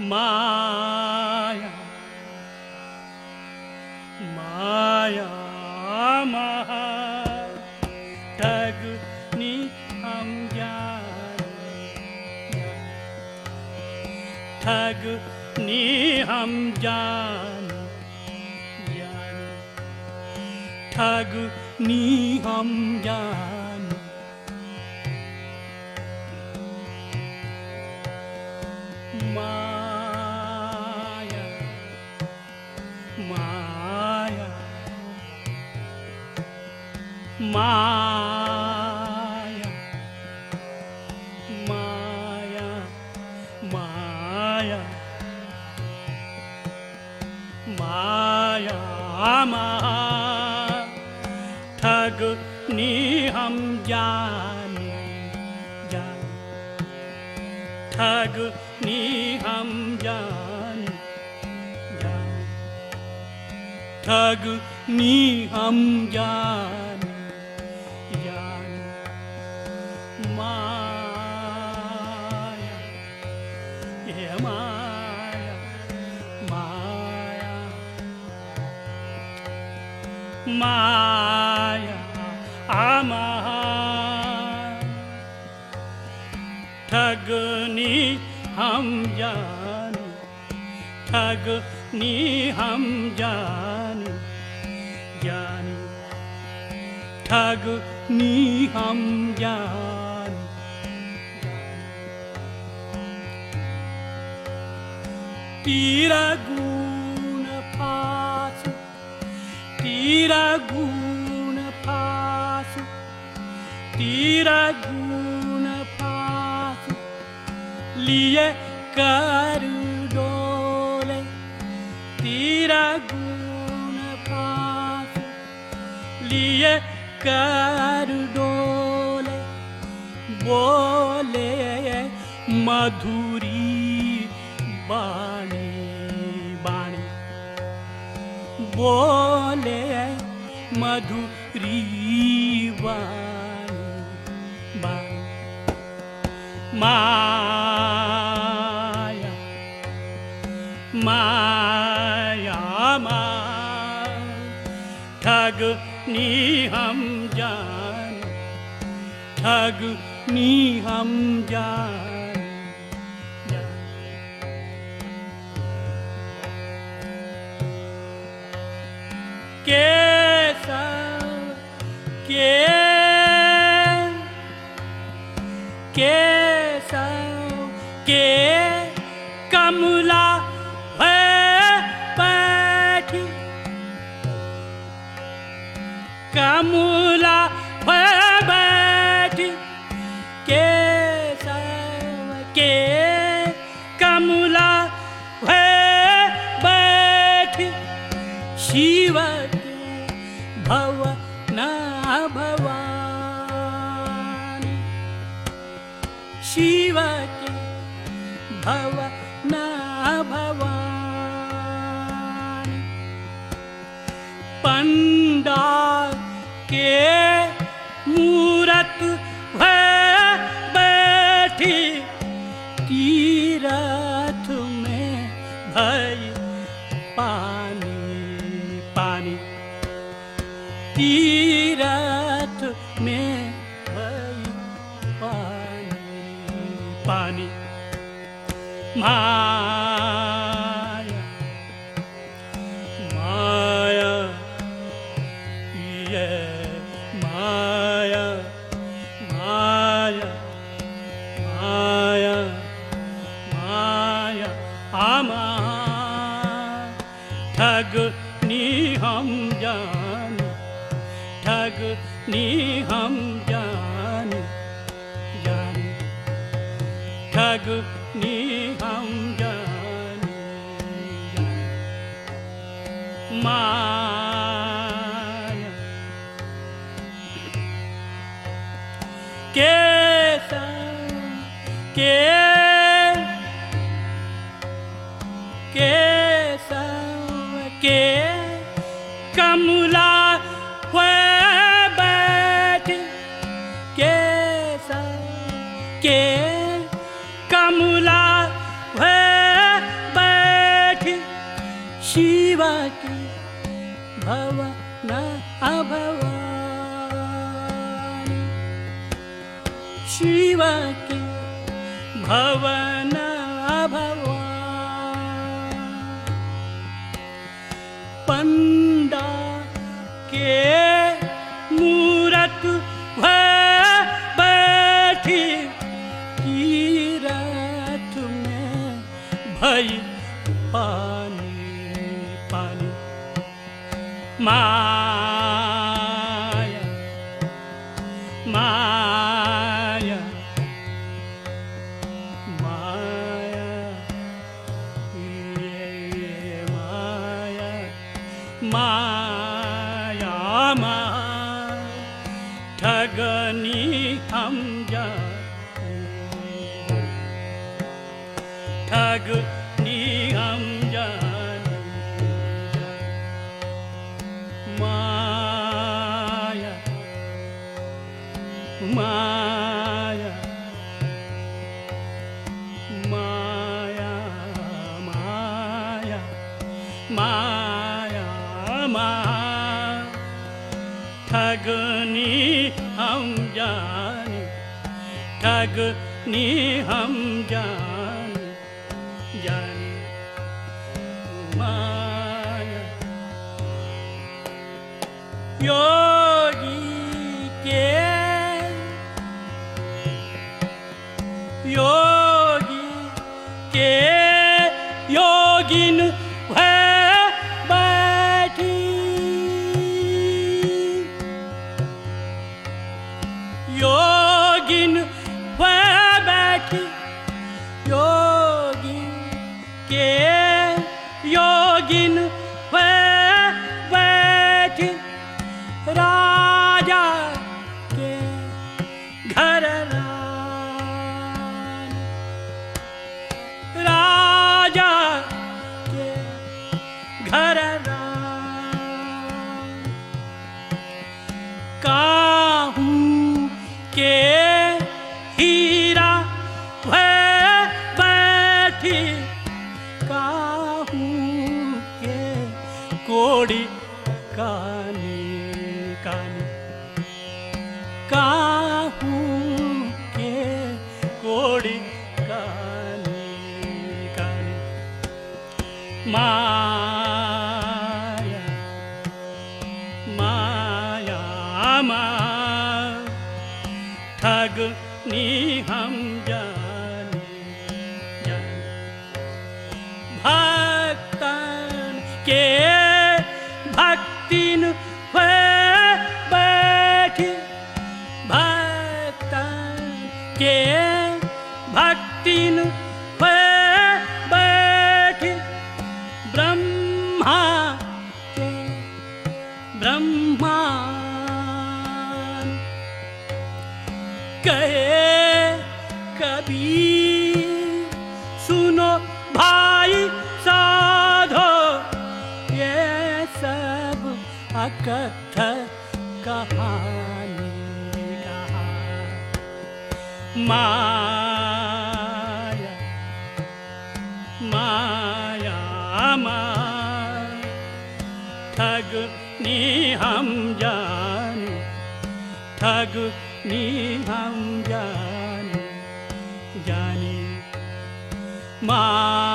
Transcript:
मया मा ठगनी जा हम जान ठग नि हम जान माया माया माया माया मया ठग जानगु जानगनी जान। माया माया आमागनी ज्ञान ठगनी जनि ज्ञानी ठगनी ज्ञान ीरा गु तीरा गु तीरा passo, लिकारीरा गुण लिकारुडोल बोले मधुरी वाणी बाणि। बोले मधुरीवाणी वाणी माया माया मधुरि मया मागनी जान ठग ठगनी जान। कमला भेके कमला शिव भव न भवान शिव के भव न भवान पन्न ाराया मा ये मया मया मया मया आमा ठगनी जानगनी जन जानगुनी Get. भवन भवा पंडा के मूरत बैठी तीरथ में भई पानी पानी। माँ हम जा ठगनी माया माया ठगनी हम जान जान माया योगी के योगी के योगिन mine अकथ कहानी कहा माया। माया जान ठग नी हम जान जानी। माँ